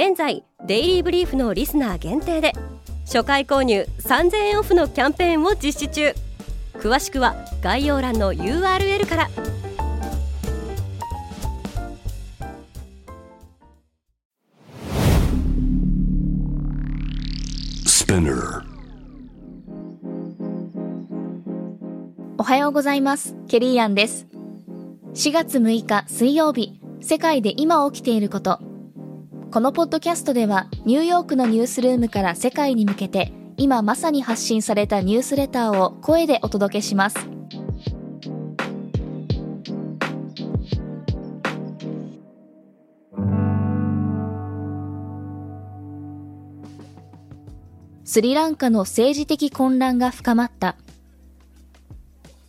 現在デイリーブリーフのリスナー限定で初回購入3000円オフのキャンペーンを実施中。詳しくは概要欄の URL から。おはようございます。ケリーアンです。4月6日水曜日世界で今起きていることこのポッドキャストではニューヨークのニュースルームから世界に向けて今まさに発信されたニュースレターを声でお届けします。スリランカの政治的混乱が深まった。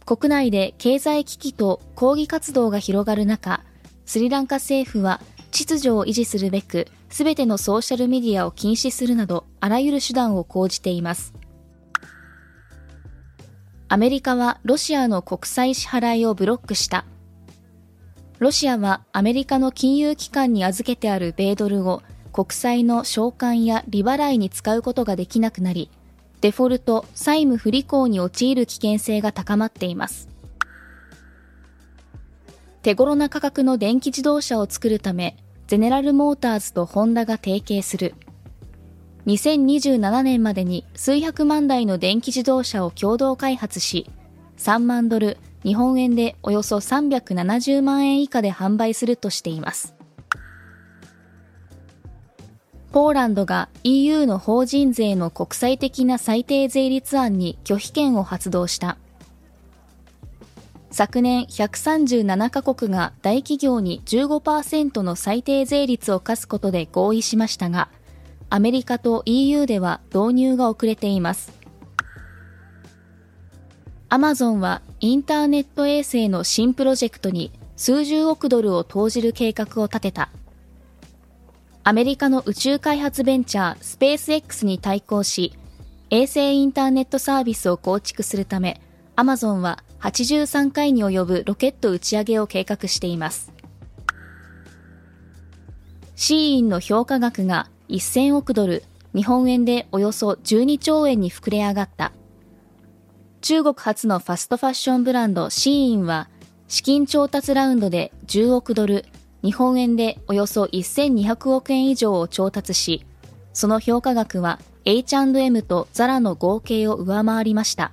国内で経済危機と抗議活動が広がる中スリランカ政府は秩序を維持するべく、すべてのソーシャルメディアを禁止するなど、あらゆる手段を講じています。アメリカはロシアの国際支払いをブロックした。ロシアはアメリカの金融機関に預けてある米ドルを国債の償還や利払いに使うことができなくなり、デフォルト、債務不履行に陥る危険性が高まっています。手頃な価格の電気自動車を作るため、ゼネラルモーターズとホンダが提携する。2027年までに数百万台の電気自動車を共同開発し、3万ドル、日本円でおよそ370万円以下で販売するとしています。ポーランドが EU の法人税の国際的な最低税率案に拒否権を発動した。昨年137カ国が大企業に15%の最低税率を課すことで合意しましたが、アメリカと EU では導入が遅れています。アマゾンはインターネット衛星の新プロジェクトに数十億ドルを投じる計画を立てた。アメリカの宇宙開発ベンチャースペース X に対抗し、衛星インターネットサービスを構築するため、アマゾンは83回に及ぶロケット打ち上げを計画しています。シーインの評価額が1000億ドル、日本円でおよそ12兆円に膨れ上がった。中国初のファストファッションブランドシーインは、資金調達ラウンドで10億ドル、日本円でおよそ1200億円以上を調達し、その評価額は H&M とザラの合計を上回りました。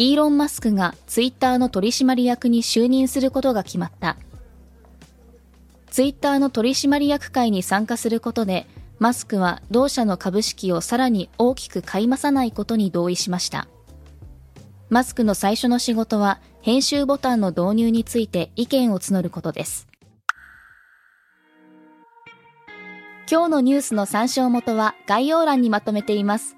イーロン・マスクがツイッターの取締役に就任することが決まった。ツイッターの取締役会に参加することで、マスクは同社の株式をさらに大きく買い増さないことに同意しました。マスクの最初の仕事は、編集ボタンの導入について意見を募ることです。今日のニュースの参照元は概要欄にまとめています。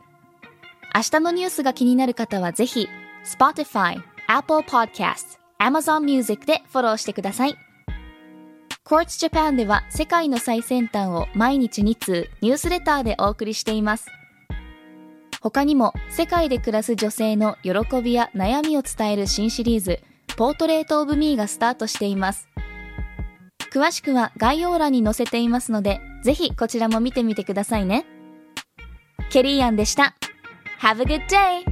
明日のニュースが気になる方はぜひ、Spotify、Apple Podcasts、Amazon Music でフォローしてください。Quartz Japan では世界の最先端を毎日2通ニュースレターでお送りしています。他にも世界で暮らす女性の喜びや悩みを伝える新シリーズポートレートオブミーがスタートしています。詳しくは概要欄に載せていますので、ぜひこちらも見てみてくださいね。ケリーアンでした。Have a good day!